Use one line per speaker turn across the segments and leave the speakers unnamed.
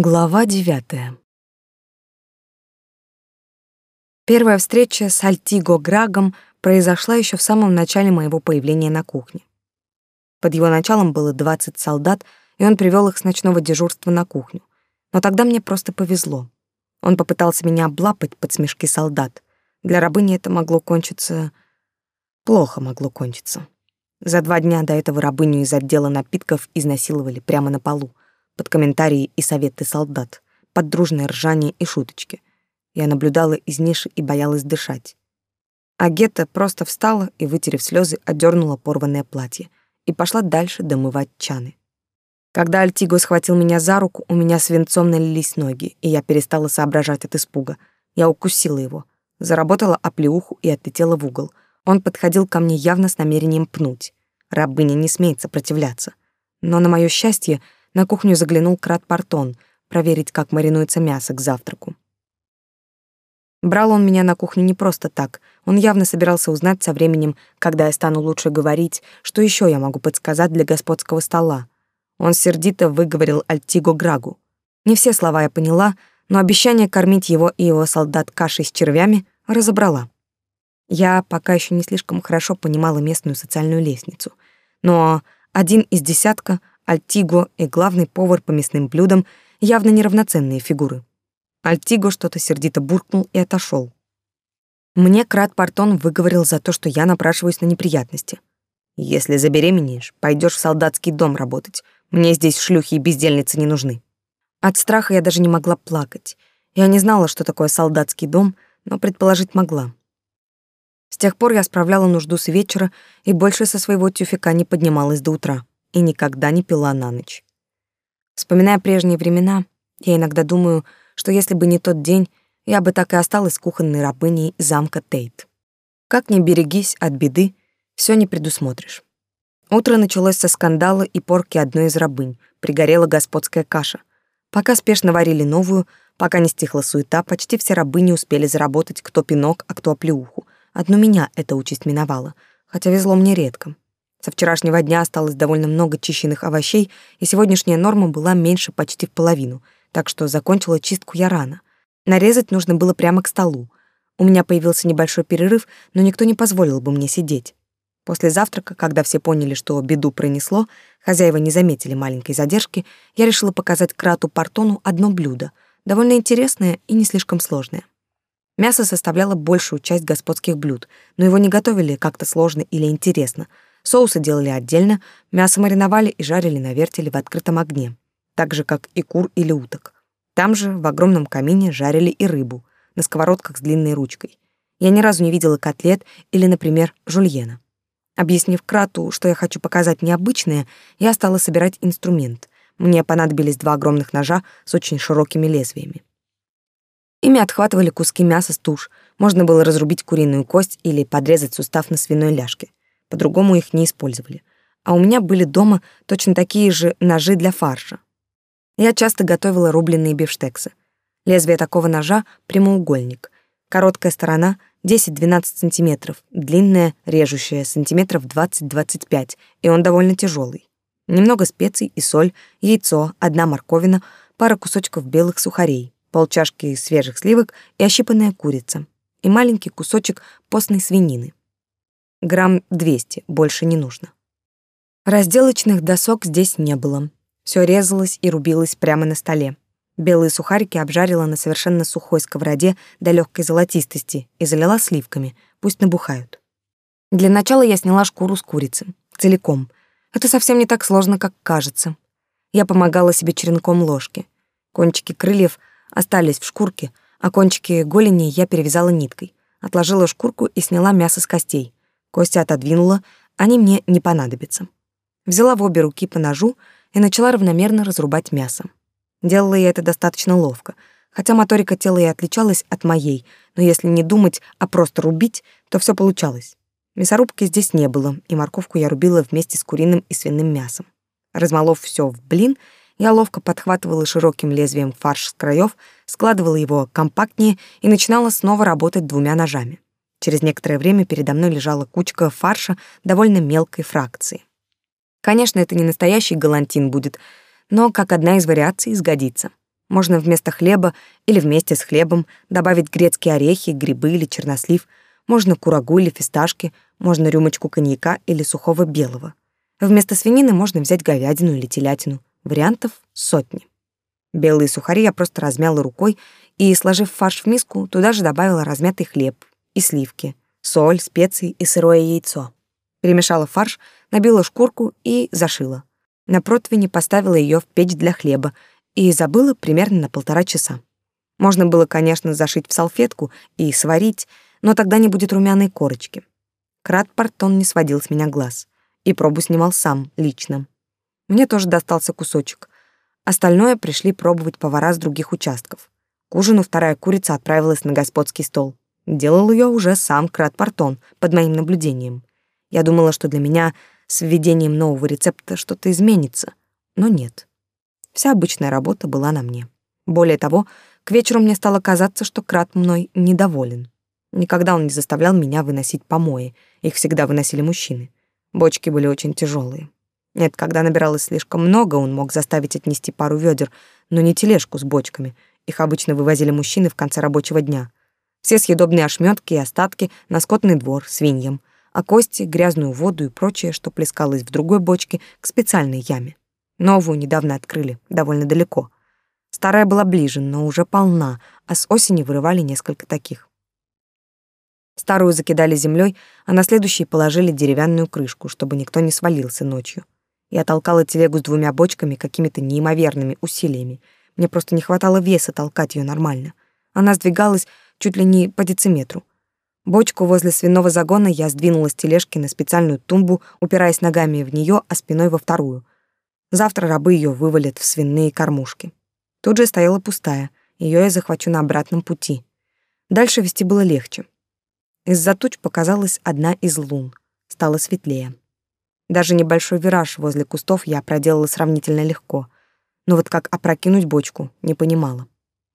Глава девятая. Первая встреча с Альтиго Грагом произошла еще в самом начале моего появления на кухне. Под его началом было 20 солдат, и он привел их с ночного дежурства на кухню. Но тогда мне просто повезло. Он попытался меня облапать под смешки солдат. Для рабыни это могло кончиться... Плохо могло кончиться. За два дня до этого рабыню из отдела напитков изнасиловали прямо на полу под комментарии и советы солдат, под дружное ржание и шуточки. Я наблюдала из ниши и боялась дышать. А Гетта просто встала и, вытерев слезы, одернула порванное платье и пошла дальше домывать чаны. Когда Альтиго схватил меня за руку, у меня свинцом налились ноги, и я перестала соображать от испуга. Я укусила его, заработала оплеуху и отлетела в угол. Он подходил ко мне явно с намерением пнуть. Рабыня не смеет сопротивляться. Но, на моё счастье, на кухню заглянул Крат Партон проверить, как маринуется мясо к завтраку. Брал он меня на кухню не просто так. Он явно собирался узнать со временем, когда я стану лучше говорить, что еще я могу подсказать для господского стола. Он сердито выговорил Альтиго Грагу. Не все слова я поняла, но обещание кормить его и его солдат кашей с червями разобрала. Я пока еще не слишком хорошо понимала местную социальную лестницу, но один из десятка Альтиго и главный повар по мясным блюдам явно неравноценные фигуры. Альтиго что-то сердито буркнул и отошел. Мне Крат Партон выговорил за то, что я напрашиваюсь на неприятности. Если забеременеешь, пойдешь в солдатский дом работать. Мне здесь шлюхи и бездельницы не нужны. От страха я даже не могла плакать. Я не знала, что такое солдатский дом, но предположить могла. С тех пор я справляла нужду с вечера и больше со своего тюфика не поднималась до утра и никогда не пила на ночь. Вспоминая прежние времена, я иногда думаю, что если бы не тот день, я бы так и осталась кухонной рабыней замка Тейт. Как ни берегись от беды, все не предусмотришь. Утро началось со скандала и порки одной из рабынь. Пригорела господская каша. Пока спешно варили новую, пока не стихла суета, почти все рабыни успели заработать кто пинок, а кто оплеуху. Одну меня эта участь миновала, хотя везло мне редко. Со вчерашнего дня осталось довольно много чищенных овощей, и сегодняшняя норма была меньше почти в половину, так что закончила чистку я рано. Нарезать нужно было прямо к столу. У меня появился небольшой перерыв, но никто не позволил бы мне сидеть. После завтрака, когда все поняли, что беду пронесло, хозяева не заметили маленькой задержки, я решила показать Крату Партону одно блюдо, довольно интересное и не слишком сложное. Мясо составляло большую часть господских блюд, но его не готовили как-то сложно или интересно — Соусы делали отдельно, мясо мариновали и жарили на вертеле в открытом огне, так же, как и кур или уток. Там же, в огромном камине, жарили и рыбу, на сковородках с длинной ручкой. Я ни разу не видела котлет или, например, жульена. Объяснив Крату, что я хочу показать необычное, я стала собирать инструмент. Мне понадобились два огромных ножа с очень широкими лезвиями. Ими отхватывали куски мяса с туш, можно было разрубить куриную кость или подрезать сустав на свиной ляжке по-другому их не использовали. А у меня были дома точно такие же ножи для фарша. Я часто готовила рубленые бифштексы. Лезвие такого ножа — прямоугольник. Короткая сторона — 10-12 сантиметров, длинная, режущая, сантиметров 20-25, и он довольно тяжелый. Немного специй и соль, яйцо, одна морковина, пара кусочков белых сухарей, полчашки свежих сливок и ощипанная курица, и маленький кусочек постной свинины. Грамм 200, больше не нужно. Разделочных досок здесь не было. Все резалось и рубилось прямо на столе. Белые сухарики обжарила на совершенно сухой сковороде до легкой золотистости и залила сливками, пусть набухают. Для начала я сняла шкуру с курицы, целиком. Это совсем не так сложно, как кажется. Я помогала себе черенком ложки. Кончики крыльев остались в шкурке, а кончики голени я перевязала ниткой. Отложила шкурку и сняла мясо с костей. Костя отодвинула, они мне не понадобятся. Взяла в обе руки по ножу и начала равномерно разрубать мясо. Делала я это достаточно ловко, хотя моторика тела и отличалась от моей, но если не думать, а просто рубить, то все получалось. Мясорубки здесь не было, и морковку я рубила вместе с куриным и свиным мясом. Размолов все в блин, я ловко подхватывала широким лезвием фарш с краев, складывала его компактнее и начинала снова работать двумя ножами. Через некоторое время передо мной лежала кучка фарша довольно мелкой фракции. Конечно, это не настоящий галантин будет, но как одна из вариаций сгодится. Можно вместо хлеба или вместе с хлебом добавить грецкие орехи, грибы или чернослив, можно курагу или фисташки, можно рюмочку коньяка или сухого белого. Вместо свинины можно взять говядину или телятину. Вариантов сотни. Белые сухари я просто размяла рукой и, сложив фарш в миску, туда же добавила размятый хлеб и сливки, соль, специи и сырое яйцо. Перемешала фарш, набила шкурку и зашила. На противне поставила ее в печь для хлеба и забыла примерно на полтора часа. Можно было, конечно, зашить в салфетку и сварить, но тогда не будет румяной корочки. Крат Портон не сводил с меня глаз и пробу снимал сам, лично. Мне тоже достался кусочек. Остальное пришли пробовать повара с других участков. К ужину вторая курица отправилась на господский стол. Делал ее уже сам Крат Портон под моим наблюдением. Я думала, что для меня с введением нового рецепта что-то изменится, но нет. Вся обычная работа была на мне. Более того, к вечеру мне стало казаться, что Крат мной недоволен. Никогда он не заставлял меня выносить помои, их всегда выносили мужчины. Бочки были очень тяжелые. Нет, когда набиралось слишком много, он мог заставить отнести пару ведер, но не тележку с бочками. Их обычно вывозили мужчины в конце рабочего дня. Все съедобные ошметки и остатки на скотный двор, свиньям, а кости, грязную воду и прочее, что плескалось в другой бочке, к специальной яме. Новую недавно открыли, довольно далеко. Старая была ближе, но уже полна, а с осени вырывали несколько таких. Старую закидали землей, а на следующей положили деревянную крышку, чтобы никто не свалился ночью. Я толкала телегу с двумя бочками какими-то неимоверными усилиями. Мне просто не хватало веса толкать ее нормально. Она сдвигалась чуть ли не по дециметру. Бочку возле свиного загона я сдвинула с тележки на специальную тумбу, упираясь ногами в нее, а спиной во вторую. Завтра рабы ее вывалят в свиные кормушки. Тут же стояла пустая, ее я захвачу на обратном пути. Дальше вести было легче. Из-за туч показалась одна из лун. Стало светлее. Даже небольшой вираж возле кустов я проделала сравнительно легко. Но вот как опрокинуть бочку, не понимала.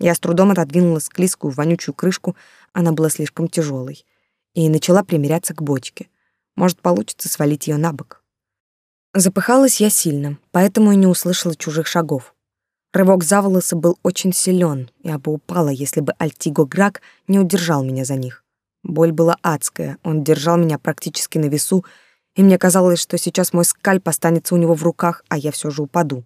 Я с трудом отодвинула склизкую вонючую крышку, она была слишком тяжелой, и начала примиряться к бочке. Может, получится свалить ее на бок. Запыхалась я сильно, поэтому и не услышала чужих шагов. Рывок за волосы был очень силен, я бы упала, если бы Альтиго Грак не удержал меня за них. Боль была адская, он держал меня практически на весу, и мне казалось, что сейчас мой скальп останется у него в руках, а я все же упаду.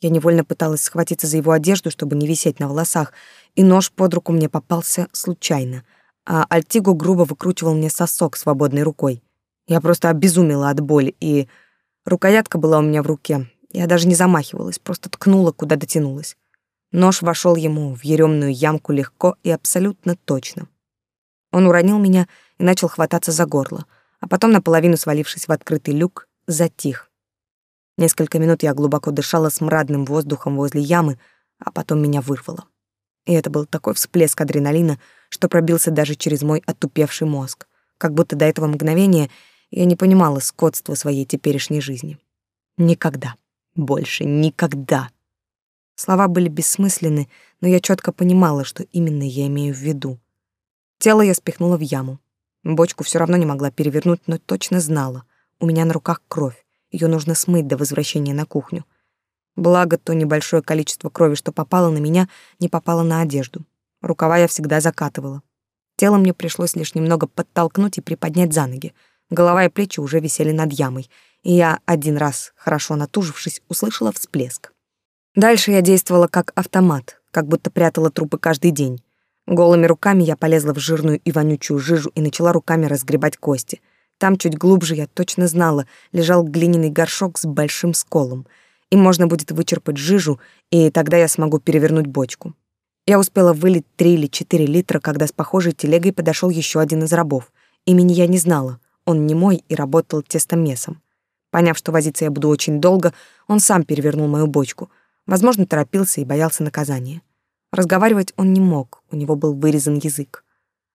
Я невольно пыталась схватиться за его одежду, чтобы не висеть на волосах, и нож под руку мне попался случайно, а Альтиго грубо выкручивал мне сосок свободной рукой. Я просто обезумела от боли и Рукоятка была у меня в руке. Я даже не замахивалась, просто ткнула, куда дотянулась. Нож вошел ему в еремную ямку легко и абсолютно точно. Он уронил меня и начал хвататься за горло, а потом, наполовину свалившись в открытый люк, затих. Несколько минут я глубоко дышала смрадным воздухом возле ямы, а потом меня вырвало. И это был такой всплеск адреналина, что пробился даже через мой отупевший мозг, как будто до этого мгновения я не понимала скотства своей теперешней жизни. Никогда. Больше никогда. Слова были бессмысленны, но я четко понимала, что именно я имею в виду. Тело я спихнула в яму. Бочку все равно не могла перевернуть, но точно знала. У меня на руках кровь. Ее нужно смыть до возвращения на кухню. Благо, то небольшое количество крови, что попало на меня, не попало на одежду. Рукава я всегда закатывала. Тело мне пришлось лишь немного подтолкнуть и приподнять за ноги — Голова и плечи уже висели над ямой, и я один раз, хорошо натужившись, услышала всплеск. Дальше я действовала как автомат, как будто прятала трупы каждый день. Голыми руками я полезла в жирную и вонючую жижу и начала руками разгребать кости. Там чуть глубже я точно знала, лежал глиняный горшок с большим сколом. Им можно будет вычерпать жижу, и тогда я смогу перевернуть бочку. Я успела вылить три или четыре литра, когда с похожей телегой подошел еще один из рабов. Имени я не знала. Он не мой и работал тестомесом. Поняв, что возиться я буду очень долго, он сам перевернул мою бочку. Возможно, торопился и боялся наказания. Разговаривать он не мог, у него был вырезан язык.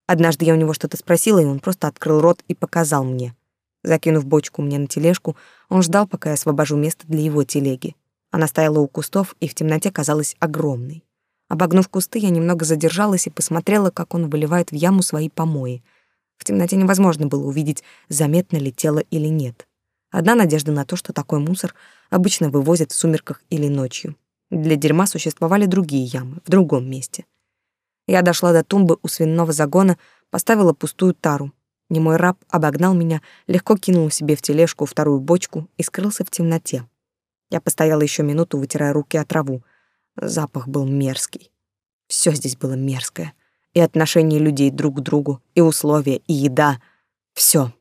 Однажды я у него что-то спросила, и он просто открыл рот и показал мне. Закинув бочку мне на тележку, он ждал, пока я освобожу место для его телеги. Она стояла у кустов и в темноте казалась огромной. Обогнув кусты, я немного задержалась и посмотрела, как он выливает в яму свои помои — в темноте невозможно было увидеть, заметно ли тело или нет. Одна надежда на то, что такой мусор обычно вывозят в сумерках или ночью. Для дерьма существовали другие ямы, в другом месте. Я дошла до тумбы у свиного загона, поставила пустую тару. Немой раб обогнал меня, легко кинул себе в тележку вторую бочку и скрылся в темноте. Я постояла еще минуту, вытирая руки от траву. Запах был мерзкий. Все здесь было мерзкое. И отношение людей друг к другу, и условия, и еда. Все.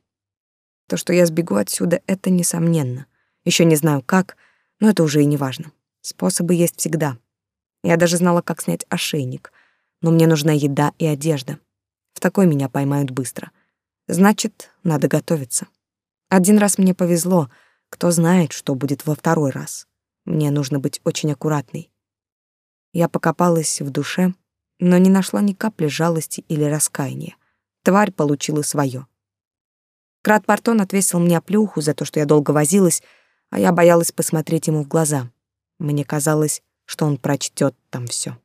То, что я сбегу отсюда, это несомненно. Еще не знаю как, но это уже и не важно. Способы есть всегда. Я даже знала, как снять ошейник. Но мне нужна еда и одежда. В такой меня поймают быстро. Значит, надо готовиться. Один раз мне повезло. Кто знает, что будет во второй раз. Мне нужно быть очень аккуратной. Я покопалась в душе, но не нашла ни капли жалости или раскаяния. Тварь получила свое. Крат Портон отвесил мне плюху за то, что я долго возилась, а я боялась посмотреть ему в глаза. Мне казалось, что он прочтет там все.